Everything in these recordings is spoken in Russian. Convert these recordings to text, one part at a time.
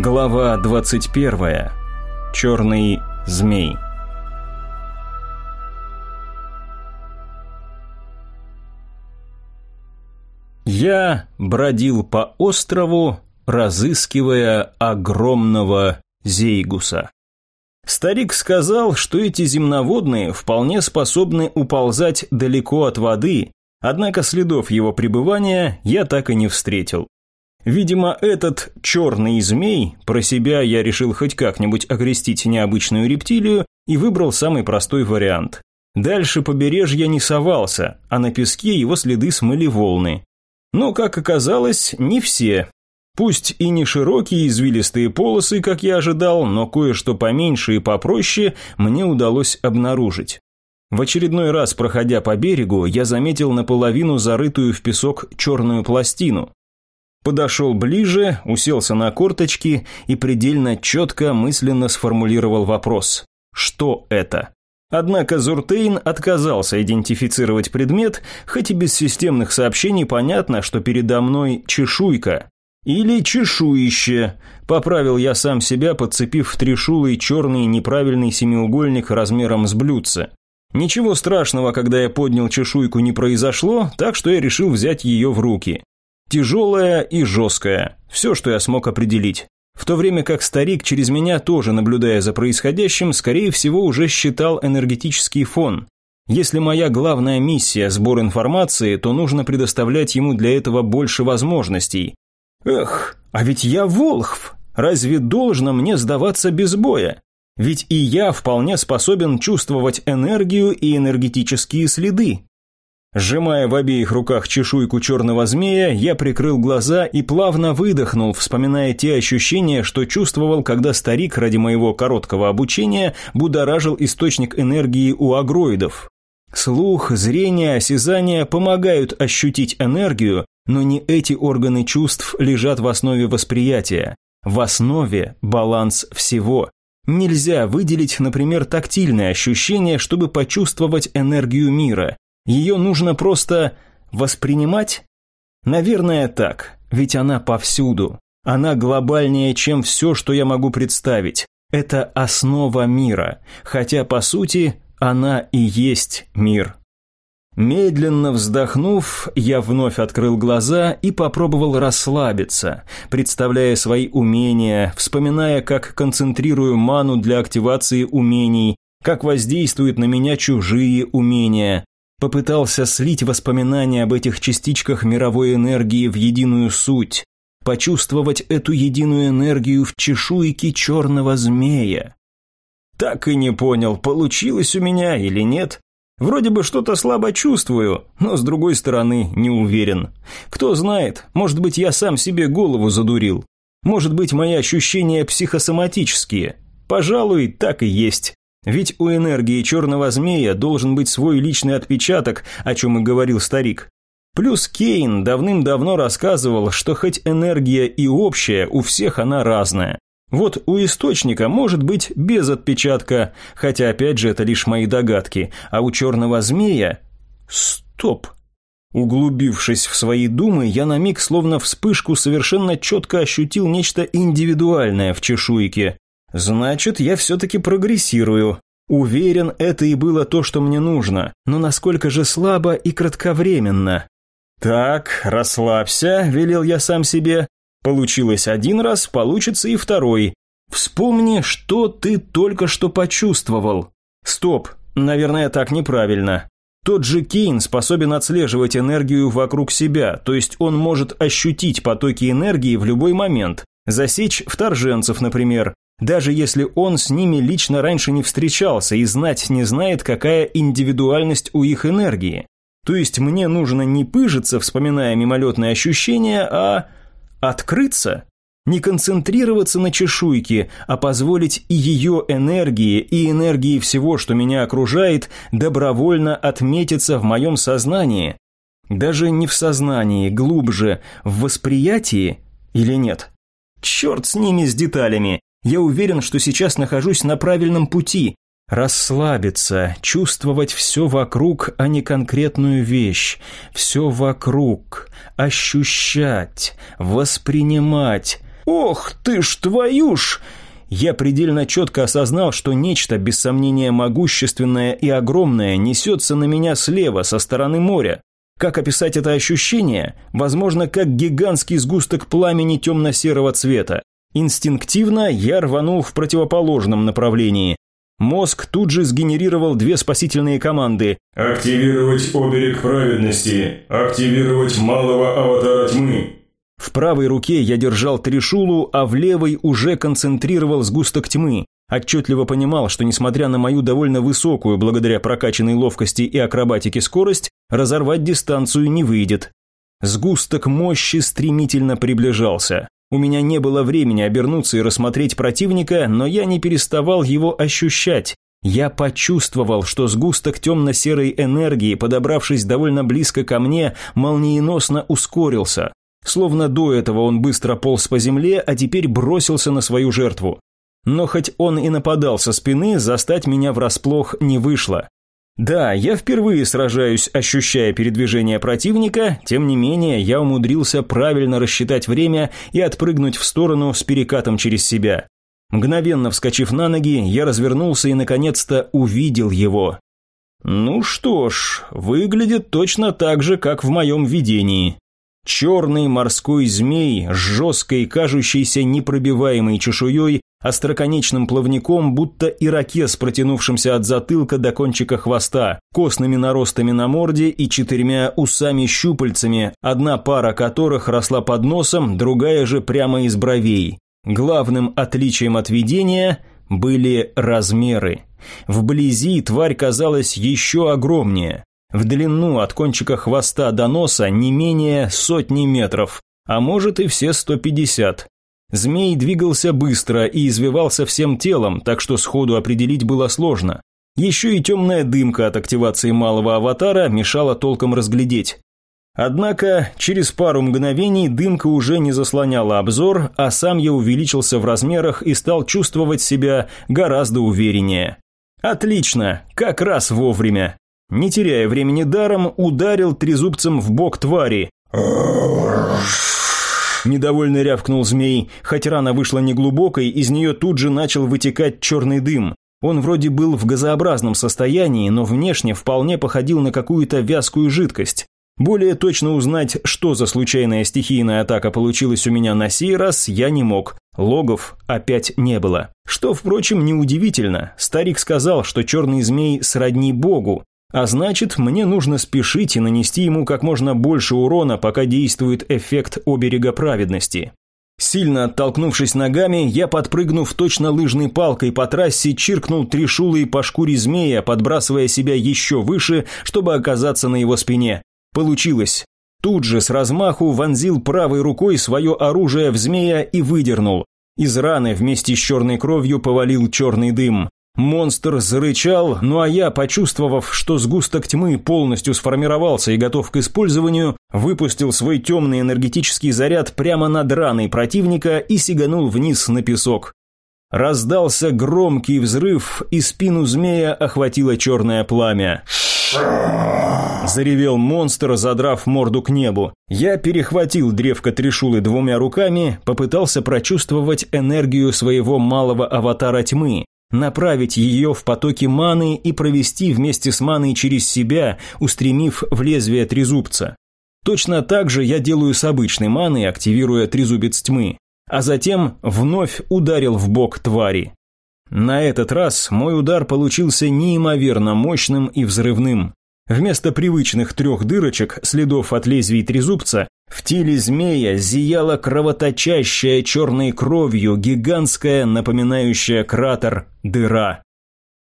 Глава 21. Черный змей. Я бродил по острову, разыскивая огромного Зейгуса. Старик сказал, что эти земноводные вполне способны уползать далеко от воды, однако следов его пребывания я так и не встретил. Видимо, этот черный змей, про себя я решил хоть как-нибудь окрестить необычную рептилию и выбрал самый простой вариант. Дальше побережья не совался, а на песке его следы смыли волны. Но, как оказалось, не все. Пусть и не широкие извилистые полосы, как я ожидал, но кое-что поменьше и попроще мне удалось обнаружить. В очередной раз, проходя по берегу, я заметил наполовину зарытую в песок черную пластину. Подошел ближе, уселся на корточки и предельно четко мысленно сформулировал вопрос «Что это?». Однако Зуртейн отказался идентифицировать предмет, хоть и без системных сообщений понятно, что передо мной чешуйка. Или чешуище. Поправил я сам себя, подцепив в трешулый черный неправильный семиугольник размером с блюдце. Ничего страшного, когда я поднял чешуйку, не произошло, так что я решил взять ее в руки. Тяжелая и жесткая. Все, что я смог определить. В то время как старик через меня, тоже наблюдая за происходящим, скорее всего уже считал энергетический фон. Если моя главная миссия – сбор информации, то нужно предоставлять ему для этого больше возможностей. Эх, а ведь я Волхв. Разве должно мне сдаваться без боя? Ведь и я вполне способен чувствовать энергию и энергетические следы. Сжимая в обеих руках чешуйку черного змея, я прикрыл глаза и плавно выдохнул, вспоминая те ощущения, что чувствовал, когда старик ради моего короткого обучения будоражил источник энергии у агроидов. Слух, зрение, осязание помогают ощутить энергию, но не эти органы чувств лежат в основе восприятия. В основе баланс всего. Нельзя выделить, например, тактильное ощущение, чтобы почувствовать энергию мира. Ее нужно просто воспринимать? Наверное, так, ведь она повсюду. Она глобальнее, чем все, что я могу представить. Это основа мира, хотя, по сути, она и есть мир. Медленно вздохнув, я вновь открыл глаза и попробовал расслабиться, представляя свои умения, вспоминая, как концентрирую ману для активации умений, как воздействуют на меня чужие умения, Попытался слить воспоминания об этих частичках мировой энергии в единую суть, почувствовать эту единую энергию в чешуйке черного змея. Так и не понял, получилось у меня или нет. Вроде бы что-то слабо чувствую, но с другой стороны не уверен. Кто знает, может быть я сам себе голову задурил. Может быть мои ощущения психосоматические. Пожалуй, так и есть. Ведь у энергии черного змея должен быть свой личный отпечаток, о чем и говорил старик. Плюс Кейн давным-давно рассказывал, что хоть энергия и общая, у всех она разная. Вот у источника может быть без отпечатка, хотя опять же это лишь мои догадки, а у черного змея... Стоп! Углубившись в свои думы, я на миг словно вспышку совершенно четко ощутил нечто индивидуальное в чешуйке. Значит, я все-таки прогрессирую. Уверен, это и было то, что мне нужно, но насколько же слабо и кратковременно. Так, расслабься, велел я сам себе. Получилось один раз, получится и второй. Вспомни, что ты только что почувствовал. Стоп, наверное, так неправильно. Тот же Кейн способен отслеживать энергию вокруг себя, то есть он может ощутить потоки энергии в любой момент, засечь вторженцев, например, даже если он с ними лично раньше не встречался и знать не знает, какая индивидуальность у их энергии. То есть мне нужно не пыжиться, вспоминая мимолетные ощущения, а открыться, не концентрироваться на чешуйке, а позволить и ее энергии, и энергии всего, что меня окружает, добровольно отметиться в моем сознании. Даже не в сознании, глубже, в восприятии или нет? Черт с ними, с деталями. Я уверен, что сейчас нахожусь на правильном пути. Расслабиться, чувствовать все вокруг, а не конкретную вещь. Все вокруг. Ощущать, воспринимать. Ох ты ж твою ж! Я предельно четко осознал, что нечто, без сомнения могущественное и огромное, несется на меня слева, со стороны моря. Как описать это ощущение? Возможно, как гигантский сгусток пламени темно-серого цвета. Инстинктивно я рванул в противоположном направлении. Мозг тут же сгенерировал две спасительные команды. «Активировать оберег праведности! Активировать малого аватара тьмы!» В правой руке я держал трешулу, а в левой уже концентрировал сгусток тьмы. Отчетливо понимал, что несмотря на мою довольно высокую, благодаря прокачанной ловкости и акробатике скорость, разорвать дистанцию не выйдет. Сгусток мощи стремительно приближался. У меня не было времени обернуться и рассмотреть противника, но я не переставал его ощущать. Я почувствовал, что сгусток темно-серой энергии, подобравшись довольно близко ко мне, молниеносно ускорился. Словно до этого он быстро полз по земле, а теперь бросился на свою жертву. Но хоть он и нападал со спины, застать меня врасплох не вышло. Да, я впервые сражаюсь, ощущая передвижение противника, тем не менее я умудрился правильно рассчитать время и отпрыгнуть в сторону с перекатом через себя. Мгновенно вскочив на ноги, я развернулся и наконец-то увидел его. Ну что ж, выглядит точно так же, как в моем видении. Черный морской змей с жесткой, кажущейся непробиваемой чешуей, остроконечным плавником, будто ирокез, протянувшимся от затылка до кончика хвоста, костными наростами на морде и четырьмя усами-щупальцами, одна пара которых росла под носом, другая же прямо из бровей. Главным отличием от видения были размеры. Вблизи тварь казалась еще огромнее. В длину от кончика хвоста до носа не менее сотни метров, а может и все 150. Змей двигался быстро и извивался всем телом, так что сходу определить было сложно. Еще и темная дымка от активации малого аватара мешала толком разглядеть. Однако через пару мгновений дымка уже не заслоняла обзор, а сам я увеличился в размерах и стал чувствовать себя гораздо увереннее. Отлично, как раз вовремя. Не теряя времени даром, ударил трезубцем в бок твари. Недовольно рявкнул змей, хоть рана вышла неглубокой, из нее тут же начал вытекать черный дым. Он вроде был в газообразном состоянии, но внешне вполне походил на какую-то вязкую жидкость. Более точно узнать, что за случайная стихийная атака получилась у меня на сей раз, я не мог. Логов опять не было. Что, впрочем, неудивительно. Старик сказал, что черный змей сродни богу, а значит, мне нужно спешить и нанести ему как можно больше урона, пока действует эффект оберега праведности. Сильно оттолкнувшись ногами, я, подпрыгнув точно лыжной палкой по трассе, чиркнул три шулы по шкуре змея, подбрасывая себя еще выше, чтобы оказаться на его спине. Получилось. Тут же с размаху вонзил правой рукой свое оружие в змея и выдернул. Из раны вместе с черной кровью повалил черный дым. Монстр зарычал, ну а я, почувствовав, что сгусток тьмы полностью сформировался и готов к использованию, выпустил свой темный энергетический заряд прямо над раной противника и сиганул вниз на песок. Раздался громкий взрыв, и спину змея охватило черное пламя. Заревел монстр, задрав морду к небу. Я перехватил древко трешулы двумя руками, попытался прочувствовать энергию своего малого аватара тьмы, направить ее в потоки маны и провести вместе с маной через себя, устремив в лезвие трезубца. Точно так же я делаю с обычной маной, активируя трезубец тьмы, а затем вновь ударил в бок твари. На этот раз мой удар получился неимоверно мощным и взрывным. Вместо привычных трех дырочек, следов от лезвий трезубца, в теле змея зияла кровоточащая черной кровью гигантская, напоминающая кратер, дыра.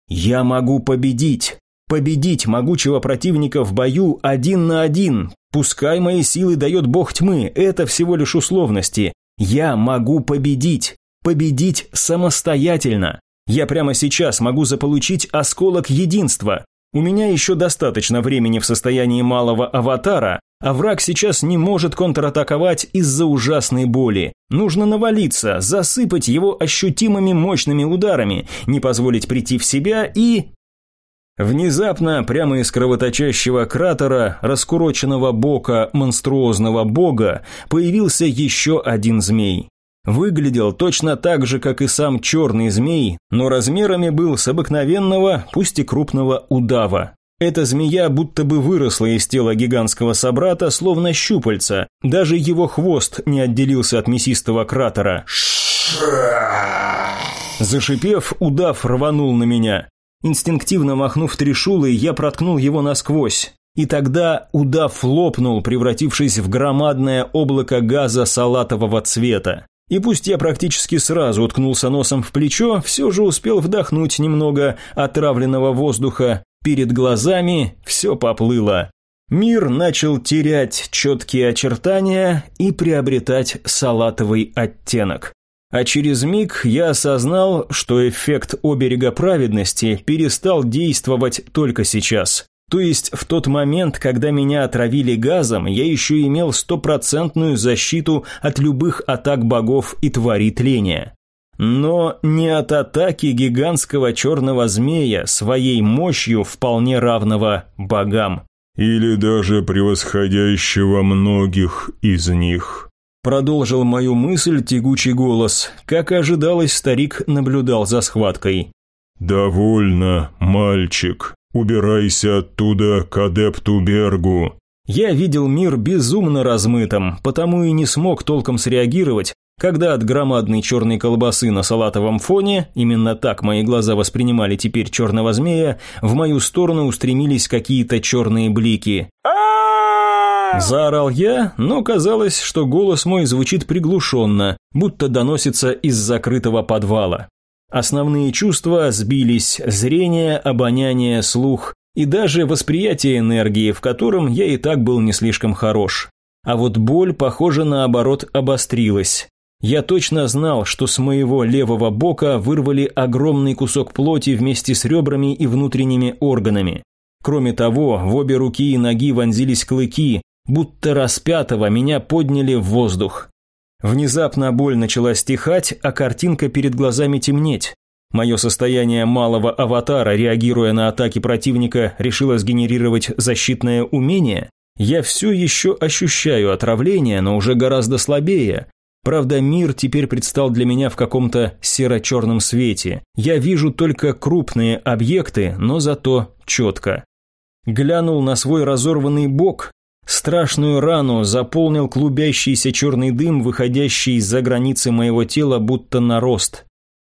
«Я могу победить! Победить могучего противника в бою один на один! Пускай мои силы дает бог тьмы, это всего лишь условности. Я могу победить! Победить самостоятельно! Я прямо сейчас могу заполучить осколок единства, у меня еще достаточно времени в состоянии малого аватара, а враг сейчас не может контратаковать из-за ужасной боли. Нужно навалиться, засыпать его ощутимыми мощными ударами, не позволить прийти в себя и... Внезапно, прямо из кровоточащего кратера, раскуроченного бока монструозного бога, появился еще один змей. Выглядел точно так же, как и сам черный змей, но размерами был с обыкновенного, пусть и крупного удава. Эта змея будто бы выросла из тела гигантского собрата, словно щупальца. Даже его хвост не отделился от мясистого кратера. Зашипев, удав рванул на меня. Инстинктивно махнув трешулой, я проткнул его насквозь. И тогда удав лопнул, превратившись в громадное облако газа салатового цвета. И пусть я практически сразу уткнулся носом в плечо, все же успел вдохнуть немного отравленного воздуха. Перед глазами все поплыло. Мир начал терять четкие очертания и приобретать салатовый оттенок. А через миг я осознал, что эффект оберега праведности перестал действовать только сейчас. То есть в тот момент, когда меня отравили газом, я еще имел стопроцентную защиту от любых атак богов и тварей тления. Но не от атаки гигантского черного змея своей мощью вполне равного богам. Или даже превосходящего многих из них. Продолжил мою мысль тягучий голос. Как ожидалось, старик наблюдал за схваткой. «Довольно, мальчик», «Убирайся оттуда к адепту Бергу!» Я видел мир безумно размытым, потому и не смог толком среагировать, когда от громадной черной колбасы на салатовом фоне, именно так мои глаза воспринимали теперь черного змея, в мою сторону устремились какие-то черные блики. Заорал я, но казалось, что голос мой звучит приглушенно, будто доносится из закрытого подвала. Основные чувства сбились – зрение, обоняние, слух и даже восприятие энергии, в котором я и так был не слишком хорош. А вот боль, похоже, наоборот, обострилась. Я точно знал, что с моего левого бока вырвали огромный кусок плоти вместе с ребрами и внутренними органами. Кроме того, в обе руки и ноги вонзились клыки, будто распятого меня подняли в воздух. Внезапно боль начала стихать, а картинка перед глазами темнеть. Мое состояние малого аватара, реагируя на атаки противника, решило сгенерировать защитное умение. Я все еще ощущаю отравление, но уже гораздо слабее. Правда, мир теперь предстал для меня в каком-то серо-черном свете. Я вижу только крупные объекты, но зато четко. Глянул на свой разорванный бок, Страшную рану заполнил клубящийся черный дым, выходящий из-за границы моего тела, будто нарост.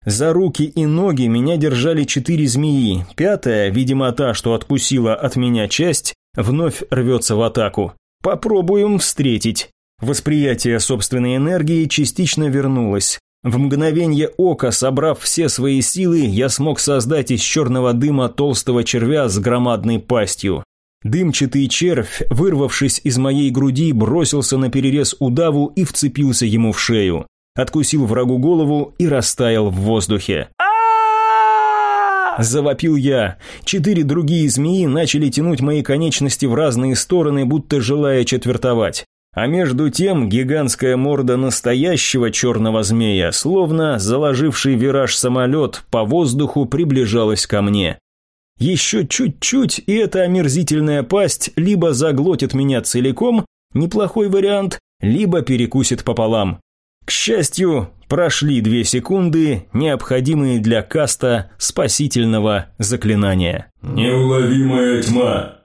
За руки и ноги меня держали четыре змеи. Пятая, видимо та, что откусила от меня часть, вновь рвется в атаку. Попробуем встретить. Восприятие собственной энергии частично вернулось. В мгновение ока, собрав все свои силы, я смог создать из черного дыма толстого червя с громадной пастью. Дымчатый червь, вырвавшись из моей груди, бросился на перерез удаву и вцепился ему в шею. Откусил врагу голову и растаял в воздухе. Завопил я. Четыре другие змеи начали тянуть мои конечности в разные стороны, будто желая четвертовать. А между тем гигантская морда настоящего черного змея, словно заложивший вираж самолет, по воздуху приближалась ко мне. Еще чуть-чуть, и эта омерзительная пасть либо заглотит меня целиком, неплохой вариант, либо перекусит пополам. К счастью, прошли две секунды, необходимые для каста спасительного заклинания. Неуловимая тьма.